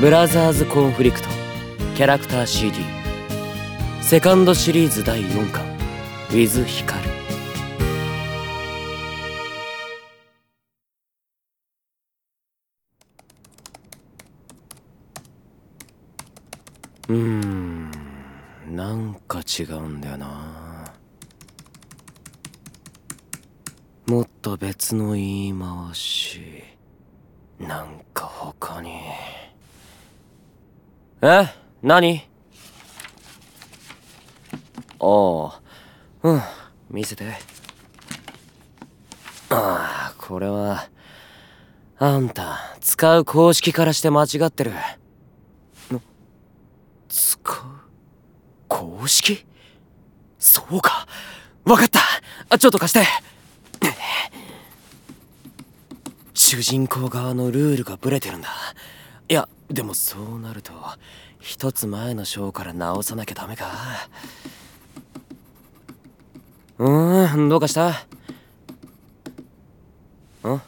ブラザーズ・コンフリクトキャラクター。CD セカンドシリーズ第4巻。With ヒカル。うーん。なんか違うんだよな。もっと別の言い回し。なんか他に。え？何？おう。うん。見せて。ああこれはあんた使う公式からして間違ってる。の使う公式？そうか。わかった。あちょっと貸して。主人公側のルールがブレてるんだ。いやでもそうなると一つ前の章から直さなきゃダメか。うーんどうかした？ん？あ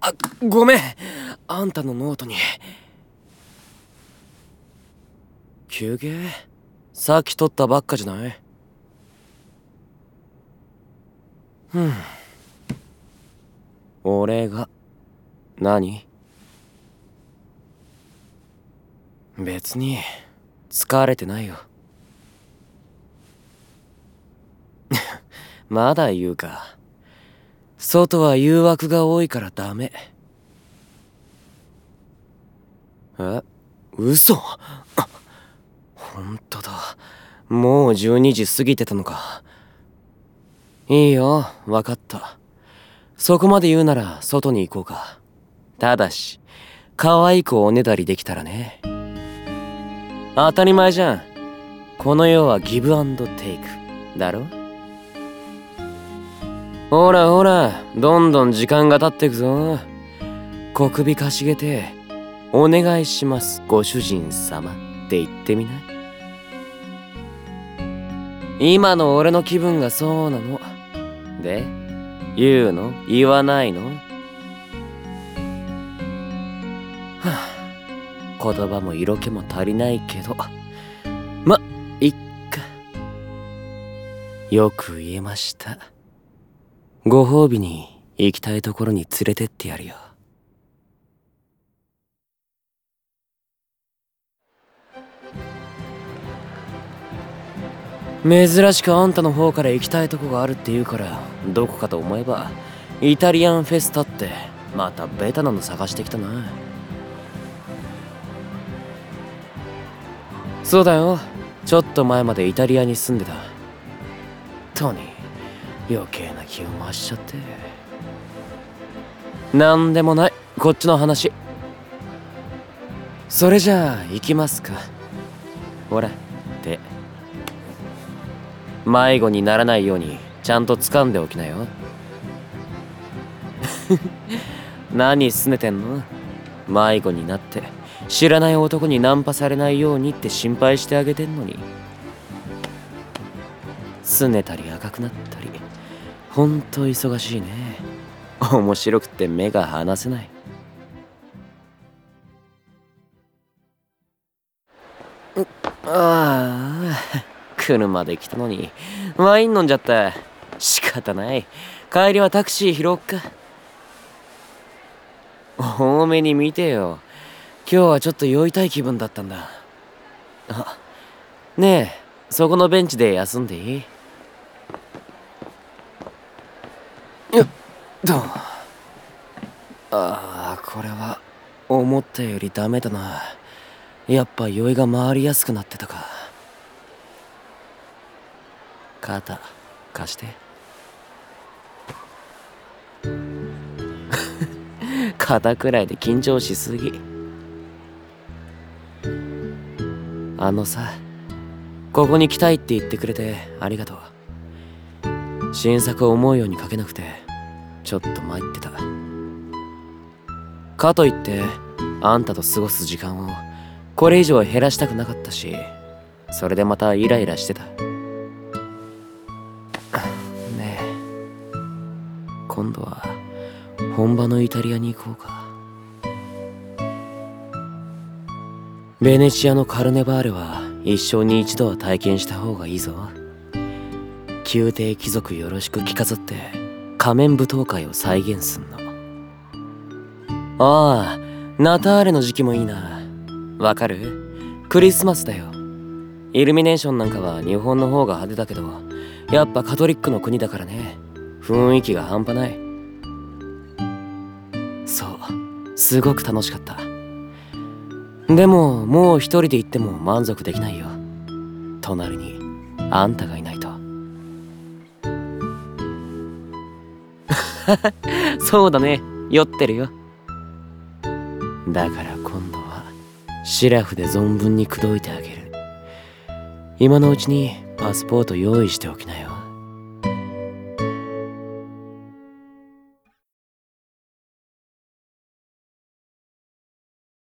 あごめん。あんたのノートに。休憩？さっき取ったばっかじゃない？うん。俺が何？別に疲れてないよ。まだ言うか。外は誘惑が多いからダメ。え？嘘？本当だ。もう12時過ぎてたのか。いいよ。分かった。そこまで言うなら外に行こうか。ただし可愛くおねだりできたらね。当たり前じゃん。この世はギブアンドテイク。だろ？ほらほらどんどん時間が経ってくぞ。小首かしげて「お願いしますご主人様」って言ってみな今の俺の気分がそうなの。で言うの？言わないの？言葉も色気も足りないけどまいっか。よく言えました。ご褒美に行きたいところに連れてってやるよ。珍しくあんたの方から行きたいとこがあるって言うからどこかと思えばイタリアンフェスタってまたベタなの探してきたな。そうだよ。ちょっと前までイタリアに住んでた。トニー余計な気を回しちゃって。なんでもない。こっちの話。それじゃあ行きますか。ほら手。迷子にならないようにちゃんと掴んでおきなよ。何すねてんの？迷子になって。知らない男にナンパされないようにって心配してあげてんのに。すねたり赤くなったり。ほんと忙しいね。面白くて目が離せない。ああ車で来たのに。ワイン飲んじゃった。仕方ない。帰りはタクシー拾おっか。多めに見てよ。今日はちょっと酔いたい気分だったんだ。あねえそこのベンチで休んでいい？よっとああこれは思ったよりダメだな。やっぱ酔いが回りやすくなってたか。肩貸して。肩くらいで緊張しすぎ。あのさここに来たいって言ってくれてありがとう。新作を思うように書けなくてちょっと参ってた。かといってあんたと過ごす時間をこれ以上減らしたくなかったしそれでまたイライラしてた。ねえ今度は本場のイタリアに行こうか。ベネチアのカルネバールは一生に一度は体験した方がいいぞ。宮廷貴族よろしく着飾って仮面舞踏会を再現すんの。ああナターレの時期もいいな。わかる？クリスマスだよ。イルミネーションなんかは日本の方が派手だけどやっぱカトリックの国だからね。雰囲気が半端ない。そう。すごく楽しかった。でももう一人で行っても満足できないよ。隣にあんたがいないと。そうだね。酔ってるよ。だから今度はシラフで存分に口説いてあげる。今のうちにパスポート用意しておきなよ。